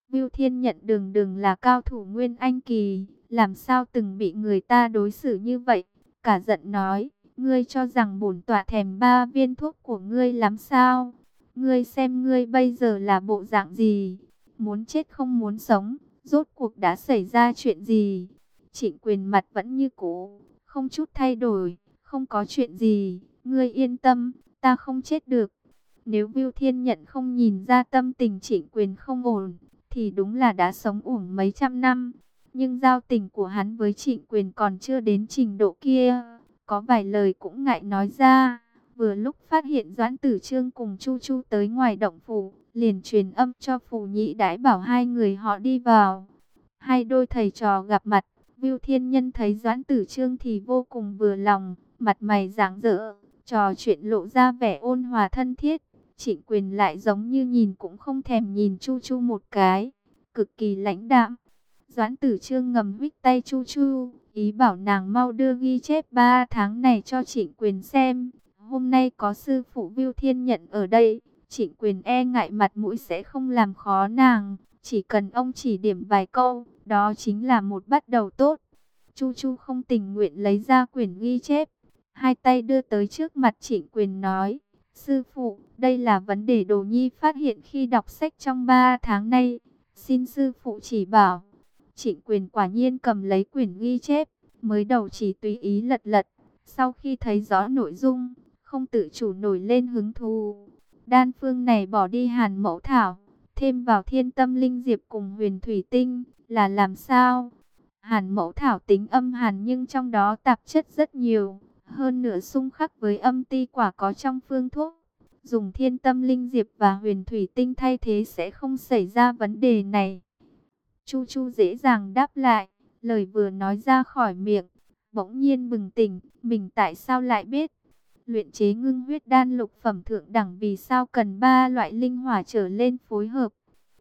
Viu Thiên nhận đường đường là cao thủ nguyên anh kỳ, làm sao từng bị người ta đối xử như vậy, cả giận nói, ngươi cho rằng bổn tọa thèm ba viên thuốc của ngươi lắm sao, ngươi xem ngươi bây giờ là bộ dạng gì, muốn chết không muốn sống, rốt cuộc đã xảy ra chuyện gì. Trịnh quyền mặt vẫn như cũ, không chút thay đổi, không có chuyện gì, ngươi yên tâm, ta không chết được. Nếu Viu Thiên Nhận không nhìn ra tâm tình trịnh quyền không ổn, thì đúng là đã sống uổng mấy trăm năm. nhưng giao tình của hắn với trịnh quyền còn chưa đến trình độ kia. Có vài lời cũng ngại nói ra. Vừa lúc phát hiện Doãn Tử Trương cùng Chu Chu tới ngoài động phủ, liền truyền âm cho phù nhị đãi bảo hai người họ đi vào. Hai đôi thầy trò gặp mặt, Viu Thiên Nhân thấy Doãn Tử Trương thì vô cùng vừa lòng, mặt mày rạng rỡ, trò chuyện lộ ra vẻ ôn hòa thân thiết. Trịnh quyền lại giống như nhìn cũng không thèm nhìn Chu Chu một cái, cực kỳ lãnh đạm. Doãn tử trương ngầm huých tay Chu Chu, ý bảo nàng mau đưa ghi chép 3 tháng này cho trịnh quyền xem. Hôm nay có sư phụ Viu Thiên nhận ở đây, trịnh quyền e ngại mặt mũi sẽ không làm khó nàng. Chỉ cần ông chỉ điểm vài câu, đó chính là một bắt đầu tốt. Chu Chu không tình nguyện lấy ra quyển ghi chép, hai tay đưa tới trước mặt trịnh quyền nói. Sư phụ, đây là vấn đề đồ nhi phát hiện khi đọc sách trong 3 tháng nay. Xin sư phụ chỉ bảo. Trịnh quyền quả nhiên cầm lấy quyển ghi chép, mới đầu chỉ tùy ý lật lật. Sau khi thấy rõ nội dung, không tự chủ nổi lên hứng thú. Đan phương này bỏ đi hàn mẫu thảo, thêm vào thiên tâm linh diệp cùng huyền thủy tinh, là làm sao? Hàn mẫu thảo tính âm hàn nhưng trong đó tạp chất rất nhiều, hơn nửa xung khắc với âm ti quả có trong phương thuốc. Dùng thiên tâm linh diệp và huyền thủy tinh thay thế sẽ không xảy ra vấn đề này. Chu Chu dễ dàng đáp lại, lời vừa nói ra khỏi miệng, bỗng nhiên bừng tỉnh, mình tại sao lại biết? Luyện chế ngưng huyết đan lục phẩm thượng đẳng vì sao cần ba loại linh hỏa trở lên phối hợp.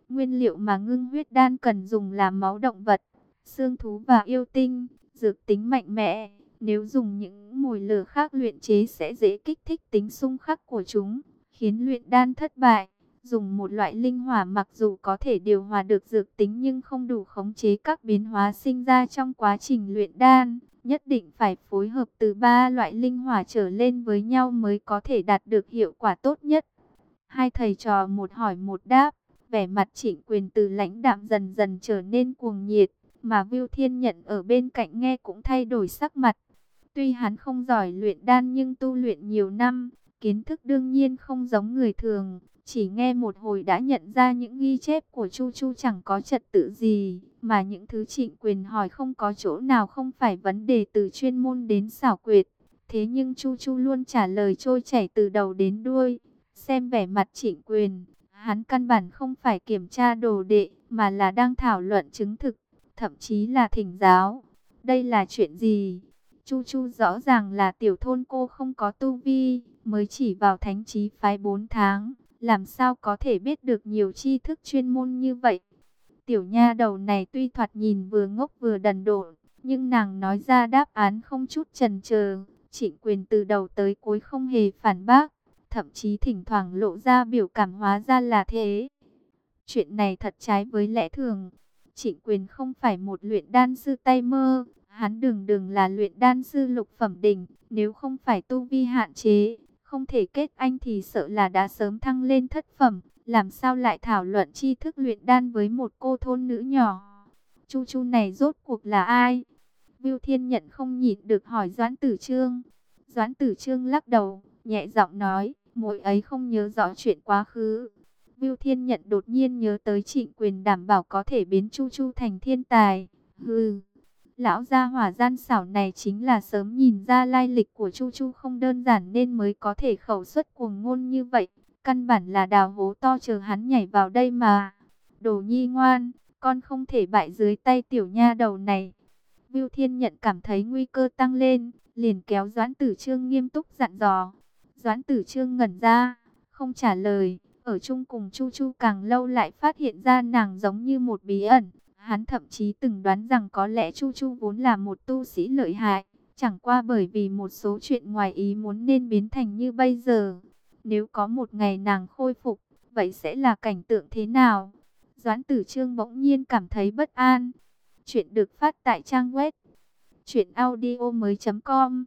Nguyên liệu mà ngưng huyết đan cần dùng là máu động vật, xương thú và yêu tinh, dược tính mạnh mẽ. Nếu dùng những mồi lửa khác luyện chế sẽ dễ kích thích tính xung khắc của chúng, khiến luyện đan thất bại. Dùng một loại linh hỏa mặc dù có thể điều hòa được dược tính nhưng không đủ khống chế các biến hóa sinh ra trong quá trình luyện đan. Nhất định phải phối hợp từ ba loại linh hỏa trở lên với nhau mới có thể đạt được hiệu quả tốt nhất. Hai thầy trò một hỏi một đáp, vẻ mặt trịnh quyền từ lãnh đạm dần dần trở nên cuồng nhiệt, mà Viu Thiên Nhận ở bên cạnh nghe cũng thay đổi sắc mặt. Tuy hắn không giỏi luyện đan nhưng tu luyện nhiều năm, kiến thức đương nhiên không giống người thường. Chỉ nghe một hồi đã nhận ra những ghi chép của Chu Chu chẳng có trật tự gì, mà những thứ trịnh quyền hỏi không có chỗ nào không phải vấn đề từ chuyên môn đến xảo quyệt. Thế nhưng Chu Chu luôn trả lời trôi chảy từ đầu đến đuôi. Xem vẻ mặt trịnh quyền, hắn căn bản không phải kiểm tra đồ đệ, mà là đang thảo luận chứng thực, thậm chí là thỉnh giáo. Đây là chuyện gì? Chu Chu rõ ràng là tiểu thôn cô không có tu vi, mới chỉ vào thánh trí phái 4 tháng, làm sao có thể biết được nhiều tri thức chuyên môn như vậy. Tiểu nha đầu này tuy thoạt nhìn vừa ngốc vừa đần độn, nhưng nàng nói ra đáp án không chút chần chờ. Trịnh quyền từ đầu tới cuối không hề phản bác, thậm chí thỉnh thoảng lộ ra biểu cảm hóa ra là thế. Chuyện này thật trái với lẽ thường. Trịnh quyền không phải một luyện đan sư tay mơ, Hắn đường đường là luyện đan sư lục phẩm đỉnh, nếu không phải tu vi hạn chế, không thể kết anh thì sợ là đã sớm thăng lên thất phẩm, làm sao lại thảo luận tri thức luyện đan với một cô thôn nữ nhỏ. Chu Chu này rốt cuộc là ai? Viu Thiên Nhận không nhịn được hỏi Doãn Tử Trương. Doãn Tử Trương lắc đầu, nhẹ giọng nói, mỗi ấy không nhớ rõ chuyện quá khứ. Viu Thiên Nhận đột nhiên nhớ tới trịnh quyền đảm bảo có thể biến Chu Chu thành thiên tài. Hừ, Lão gia hỏa gian xảo này chính là sớm nhìn ra lai lịch của Chu Chu không đơn giản nên mới có thể khẩu xuất cuồng ngôn như vậy. Căn bản là đào hố to chờ hắn nhảy vào đây mà. Đồ nhi ngoan, con không thể bại dưới tay tiểu nha đầu này. Viu Thiên nhận cảm thấy nguy cơ tăng lên, liền kéo Doãn Tử Trương nghiêm túc dặn dò. Doãn Tử Trương ngẩn ra, không trả lời, ở chung cùng Chu Chu càng lâu lại phát hiện ra nàng giống như một bí ẩn, Hắn thậm chí từng đoán rằng có lẽ Chu Chu vốn là một tu sĩ lợi hại, chẳng qua bởi vì một số chuyện ngoài ý muốn nên biến thành như bây giờ. Nếu có một ngày nàng khôi phục, vậy sẽ là cảnh tượng thế nào? Doãn tử trương bỗng nhiên cảm thấy bất an. Chuyện được phát tại trang web audio mới com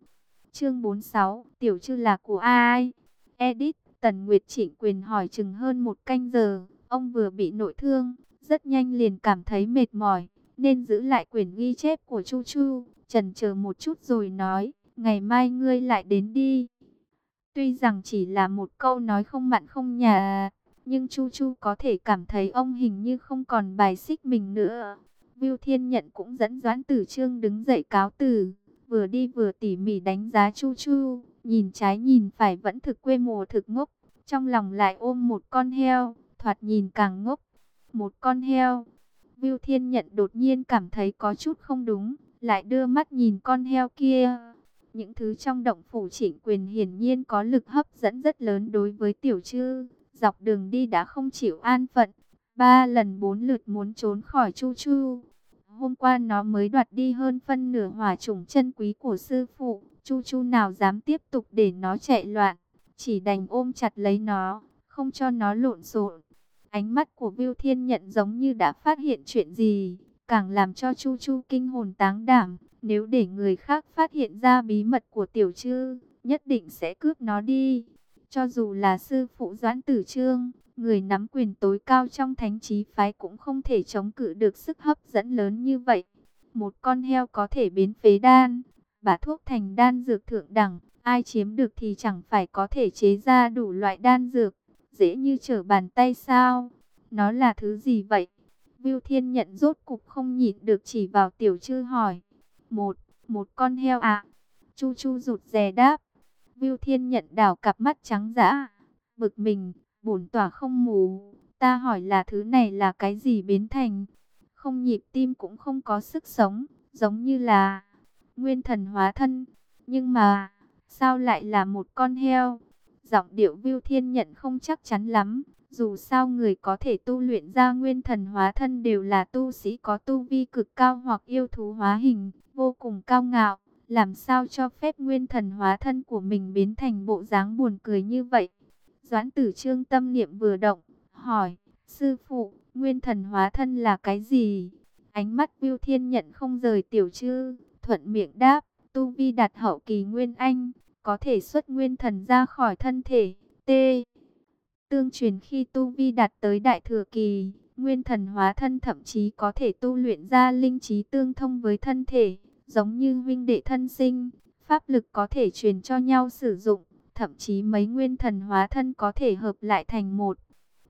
Chương 46, tiểu chư là của ai? Edit, Tần Nguyệt Trịnh quyền hỏi chừng hơn một canh giờ, ông vừa bị nội thương, rất nhanh liền cảm thấy mệt mỏi, nên giữ lại quyển ghi chép của Chu Chu, trần chờ một chút rồi nói, ngày mai ngươi lại đến đi. Tuy rằng chỉ là một câu nói không mặn không nhạt, nhưng Chu Chu có thể cảm thấy ông hình như không còn bài xích mình nữa. Viu Thiên Nhận cũng dẫn Doãn Tử Trương đứng dậy cáo từ, vừa đi vừa tỉ mỉ đánh giá Chu Chu, nhìn trái nhìn phải vẫn thực quê mùa thực ngốc, trong lòng lại ôm một con heo, thoạt nhìn càng ngốc. Một con heo. Viu Thiên Nhận đột nhiên cảm thấy có chút không đúng, lại đưa mắt nhìn con heo kia. Những thứ trong động phủ trịnh quyền hiển nhiên có lực hấp dẫn rất lớn đối với tiểu chư, Dọc đường đi đã không chịu an phận. Ba lần bốn lượt muốn trốn khỏi chu chu. Hôm qua nó mới đoạt đi hơn phân nửa hỏa trùng chân quý của sư phụ. Chu chu nào dám tiếp tục để nó chạy loạn. Chỉ đành ôm chặt lấy nó, không cho nó lộn xộn. Ánh mắt của Viu Thiên nhận giống như đã phát hiện chuyện gì, càng làm cho Chu Chu kinh hồn táng đảm. Nếu để người khác phát hiện ra bí mật của tiểu trư, nhất định sẽ cướp nó đi. Cho dù là sư phụ Doãn Tử Trương, người nắm quyền tối cao trong thánh trí phái cũng không thể chống cự được sức hấp dẫn lớn như vậy. Một con heo có thể biến phế đan, bả thuốc thành đan dược thượng đẳng, ai chiếm được thì chẳng phải có thể chế ra đủ loại đan dược, dễ như trở bàn tay sao? Nó là thứ gì vậy? Viu Thiên nhận rốt cục không nhịn được chỉ vào tiểu chư hỏi. Một, một con heo ạ. À? Chu Chu rụt rè đáp. Viu Thiên nhận đảo cặp mắt trắng dã. Bực mình, bổn tỏa không mù. Ta hỏi là thứ này là cái gì biến thành? Không nhịp tim cũng không có sức sống, giống như là nguyên thần hóa thân. Nhưng mà, sao lại là một con heo? Giọng điệu Viu Thiên nhận không chắc chắn lắm. Dù sao người có thể tu luyện ra nguyên thần hóa thân đều là tu sĩ có tu vi cực cao hoặc yêu thú hóa hình, vô cùng cao ngạo. Làm sao cho phép nguyên thần hóa thân của mình biến thành bộ dáng buồn cười như vậy? Doãn tử trương tâm niệm vừa động, hỏi, sư phụ, nguyên thần hóa thân là cái gì? Ánh mắt Viu Thiên nhận không rời tiểu chư, thuận miệng đáp, tu vi đạt hậu kỳ nguyên anh, có thể xuất nguyên thần ra khỏi thân thể. T. Tương truyền khi tu vi đạt tới đại thừa kỳ, nguyên thần hóa thân thậm chí có thể tu luyện ra linh trí tương thông với thân thể, giống như huynh đệ thân sinh, pháp lực có thể truyền cho nhau sử dụng, thậm chí mấy nguyên thần hóa thân có thể hợp lại thành một.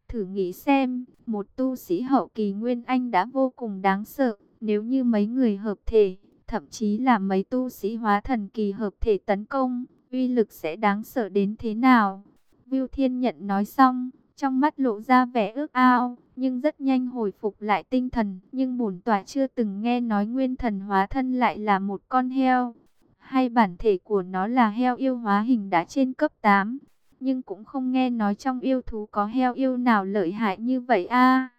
Thử nghĩ xem, một tu sĩ hậu kỳ nguyên anh đã vô cùng đáng sợ, nếu như mấy người hợp thể, thậm chí là mấy tu sĩ hóa thần kỳ hợp thể tấn công, uy lực sẽ đáng sợ đến thế nào? Viu Thiên Nhận nói xong, trong mắt lộ ra vẻ ước ao, nhưng rất nhanh hồi phục lại tinh thần. Nhưng bổn tòa chưa từng nghe nói nguyên thần hóa thân lại là một con heo. Hay bản thể của nó là heo yêu hóa hình đã trên cấp 8. Nhưng cũng không nghe nói trong yêu thú có heo yêu nào lợi hại như vậy a. À,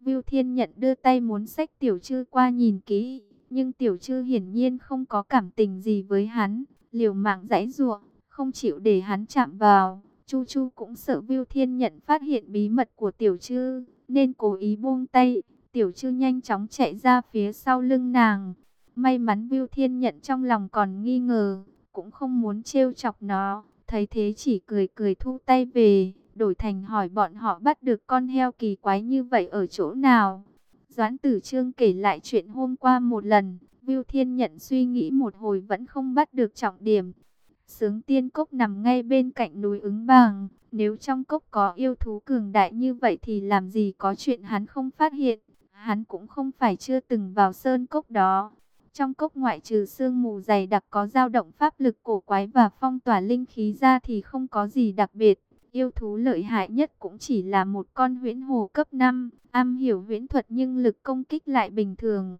Viu Thiên Nhận đưa tay muốn xách tiểu chư qua nhìn kỹ. Nhưng tiểu chư hiển nhiên không có cảm tình gì với hắn. Liều mạng giãy giụa, không chịu để hắn chạm vào. Chu Chu cũng sợ Viu Thiên Nhận phát hiện bí mật của Tiểu Trư, nên cố ý buông tay. Tiểu Trư nhanh chóng chạy ra phía sau lưng nàng. May mắn Viu Thiên Nhận trong lòng còn nghi ngờ, cũng không muốn trêu chọc nó. Thấy thế chỉ cười cười thu tay về, đổi thành hỏi bọn họ bắt được con heo kỳ quái như vậy ở chỗ nào. Doãn Tử Trương kể lại chuyện hôm qua một lần, Viu Thiên Nhận suy nghĩ một hồi vẫn không bắt được trọng điểm. Sướng tiên cốc nằm ngay bên cạnh núi ứng bàng. Nếu trong cốc có yêu thú cường đại như vậy thì làm gì có chuyện hắn không phát hiện. Hắn cũng không phải chưa từng vào sơn cốc đó. Trong cốc ngoại trừ sương mù dày đặc có dao động pháp lực cổ quái và phong tỏa linh khí ra thì không có gì đặc biệt. Yêu thú lợi hại nhất cũng chỉ là một con huyễn hồ cấp 5, am hiểu huyễn thuật nhưng lực công kích lại bình thường.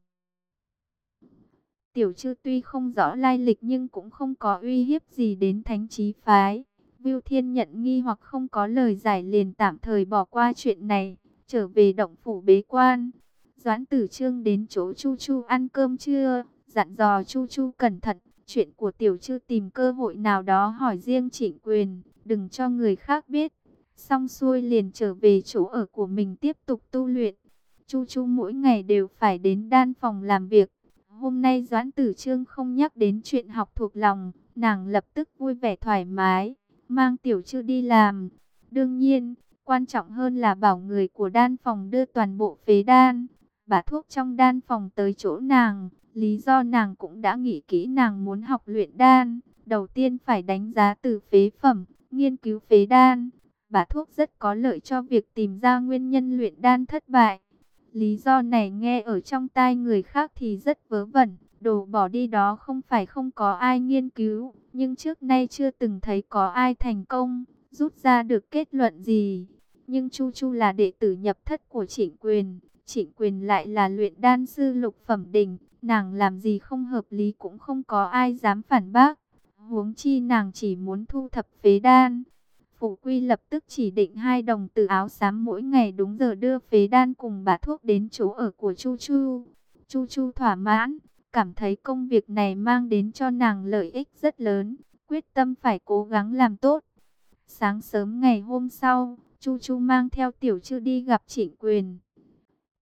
Tiểu chư tuy không rõ lai lịch nhưng cũng không có uy hiếp gì đến thánh trí phái. Viu Thiên nhận nghi hoặc không có lời giải liền tạm thời bỏ qua chuyện này, trở về động phủ bế quan. Doãn tử trương đến chỗ Chu Chu ăn cơm trưa, dặn dò Chu Chu cẩn thận, chuyện của tiểu chư tìm cơ hội nào đó hỏi riêng trịnh quyền, đừng cho người khác biết. Xong xuôi liền trở về chỗ ở của mình tiếp tục tu luyện. Chu Chu mỗi ngày đều phải đến đan phòng làm việc, Hôm nay Doãn Tử Trương không nhắc đến chuyện học thuộc lòng, nàng lập tức vui vẻ thoải mái, mang tiểu chư đi làm. Đương nhiên, quan trọng hơn là bảo người của đan phòng đưa toàn bộ phế đan, bả thuốc trong đan phòng tới chỗ nàng. Lý do nàng cũng đã nghĩ kỹ nàng muốn học luyện đan, đầu tiên phải đánh giá từ phế phẩm, nghiên cứu phế đan. Bả thuốc rất có lợi cho việc tìm ra nguyên nhân luyện đan thất bại. Lý do này nghe ở trong tai người khác thì rất vớ vẩn, đồ bỏ đi đó không phải không có ai nghiên cứu, nhưng trước nay chưa từng thấy có ai thành công, rút ra được kết luận gì. Nhưng Chu Chu là đệ tử nhập thất của trịnh quyền, trịnh quyền lại là luyện đan sư lục phẩm đỉnh, nàng làm gì không hợp lý cũng không có ai dám phản bác. Huống chi nàng chỉ muốn thu thập phế đan. Phủ quy lập tức chỉ định hai đồng tử áo xám mỗi ngày đúng giờ đưa phế đan cùng bà thuốc đến chỗ ở của Chu Chu. Chu Chu thỏa mãn, cảm thấy công việc này mang đến cho nàng lợi ích rất lớn, quyết tâm phải cố gắng làm tốt. Sáng sớm ngày hôm sau, Chu Chu mang theo tiểu chư đi gặp trịnh quyền.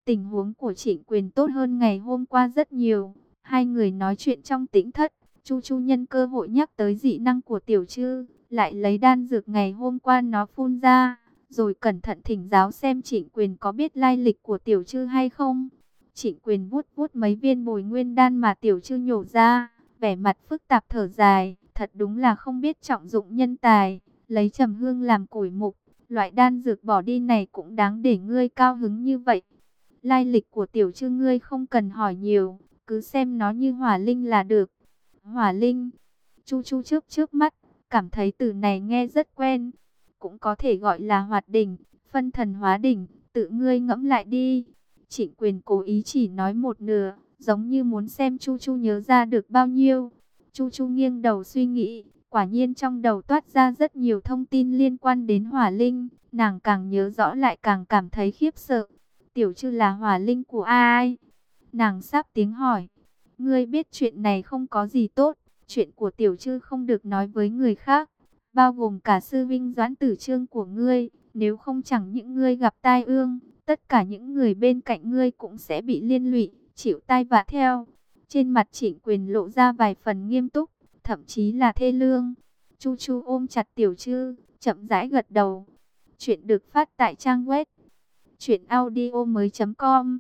Tình huống của trịnh quyền tốt hơn ngày hôm qua rất nhiều. Hai người nói chuyện trong tĩnh thất. Chu Chu nhân cơ hội nhắc tới dị năng của tiểu chư. Lại lấy đan dược ngày hôm qua nó phun ra. Rồi cẩn thận thỉnh giáo xem trịnh quyền có biết lai lịch của tiểu chư hay không. Trịnh quyền vuốt vuốt mấy viên bồi nguyên đan mà tiểu chư nhổ ra. Vẻ mặt phức tạp thở dài. Thật đúng là không biết trọng dụng nhân tài. Lấy trầm hương làm củi mục. Loại đan dược bỏ đi này cũng đáng để ngươi cao hứng như vậy. Lai lịch của tiểu chư ngươi không cần hỏi nhiều, cứ xem nó như hỏa linh là được. Hỏa linh, chu chu trước trước mắt, cảm thấy từ này nghe rất quen. Cũng có thể gọi là hoạt đỉnh, phân thần hóa đỉnh, tự ngươi ngẫm lại đi. Trịnh quyền cố ý chỉ nói một nửa, giống như muốn xem chu chu nhớ ra được bao nhiêu. Chu chu nghiêng đầu suy nghĩ, quả nhiên trong đầu toát ra rất nhiều thông tin liên quan đến hỏa linh. Nàng càng nhớ rõ lại càng cảm thấy khiếp sợ. Tiểu chư là hỏa linh của ai? Nàng sắp tiếng hỏi. Ngươi biết chuyện này không có gì tốt. Chuyện của tiểu chư không được nói với người khác. Bao gồm cả sư vinh doãn tử trương của ngươi. Nếu không chẳng những ngươi gặp tai ương. Tất cả những người bên cạnh ngươi cũng sẽ bị liên lụy. Chịu tai vạ theo. Trên mặt trịnh quyền lộ ra vài phần nghiêm túc. Thậm chí là thê lương. Chu chu ôm chặt tiểu chư. Chậm rãi gật đầu. Chuyện được phát tại trang web Chuyện audio mới com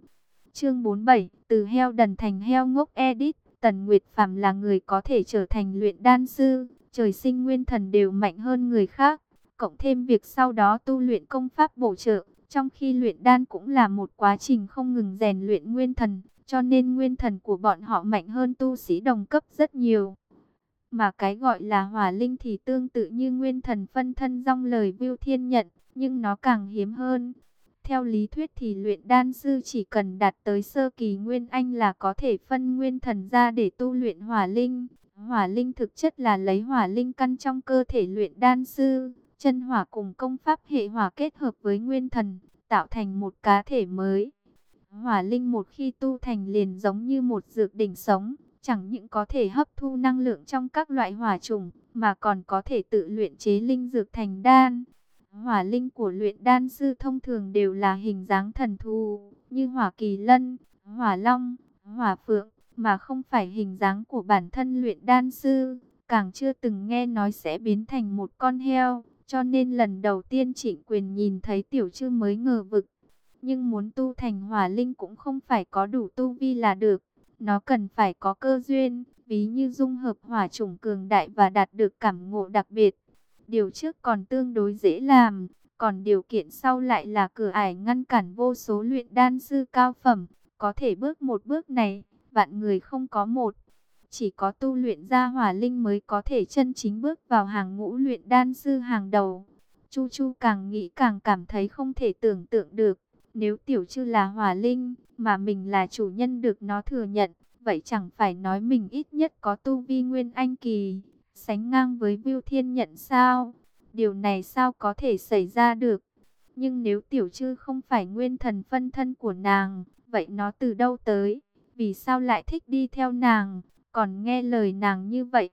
Chương 47 Từ heo đần thành heo ngốc edit Tần Nguyệt Phạm là người có thể trở thành luyện đan sư Trời sinh nguyên thần đều mạnh hơn người khác Cộng thêm việc sau đó tu luyện công pháp bổ trợ Trong khi luyện đan cũng là một quá trình không ngừng rèn luyện nguyên thần Cho nên nguyên thần của bọn họ mạnh hơn tu sĩ đồng cấp rất nhiều mà cái gọi là hỏa linh thì tương tự như nguyên thần phân thân rong lời Viu Thiên nhận, nhưng nó càng hiếm hơn. Theo lý thuyết thì luyện đan sư chỉ cần đạt tới sơ kỳ nguyên anh là có thể phân nguyên thần ra để tu luyện hỏa linh. Hỏa linh thực chất là lấy hỏa linh căn trong cơ thể luyện đan sư, chân hỏa cùng công pháp hệ hỏa kết hợp với nguyên thần, tạo thành một cá thể mới. Hỏa linh một khi tu thành liền giống như một dược đỉnh sống, chẳng những có thể hấp thu năng lượng trong các loại hỏa trùng, mà còn có thể tự luyện chế linh dược thành đan. Hỏa linh của luyện đan sư thông thường đều là hình dáng thần thù, như hỏa kỳ lân, hỏa long, hỏa phượng, mà không phải hình dáng của bản thân luyện đan sư. Càng chưa từng nghe nói sẽ biến thành một con heo, cho nên lần đầu tiên trịnh quyền nhìn thấy tiểu chư mới ngờ vực. Nhưng muốn tu thành hỏa linh cũng không phải có đủ tu vi là được, nó cần phải có cơ duyên, ví như dung hợp hỏa chủng cường đại và đạt được cảm ngộ đặc biệt. Điều trước còn tương đối dễ làm, còn điều kiện sau lại là cửa ải ngăn cản vô số luyện đan sư cao phẩm. Có thể bước một bước này, vạn người không có một. Chỉ có tu luyện ra hỏa linh mới có thể chân chính bước vào hàng ngũ luyện đan sư hàng đầu. Chu Chu càng nghĩ càng cảm thấy không thể tưởng tượng được. Nếu tiểu chư là hỏa linh, mà mình là chủ nhân được nó thừa nhận, vậy chẳng phải nói mình ít nhất có tu vi nguyên anh kỳ sánh ngang với Viu Thiên Nhận sao? Điều này sao có thể xảy ra được? Nhưng nếu tiểu trư không phải nguyên thần phân thân của nàng, vậy nó từ đâu tới? Vì sao lại thích đi theo nàng, còn nghe lời nàng như vậy?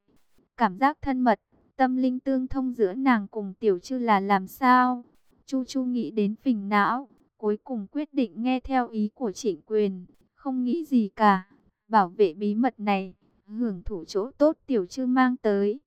Cảm giác thân mật, tâm linh tương thông giữa nàng cùng tiểu trư là làm sao? Chu Chu nghĩ đến phình não, cuối cùng quyết định nghe theo ý của trịnh quyền, không nghĩ gì cả, bảo vệ bí mật này hưởng thụ chỗ tốt tiểu chư mang tới.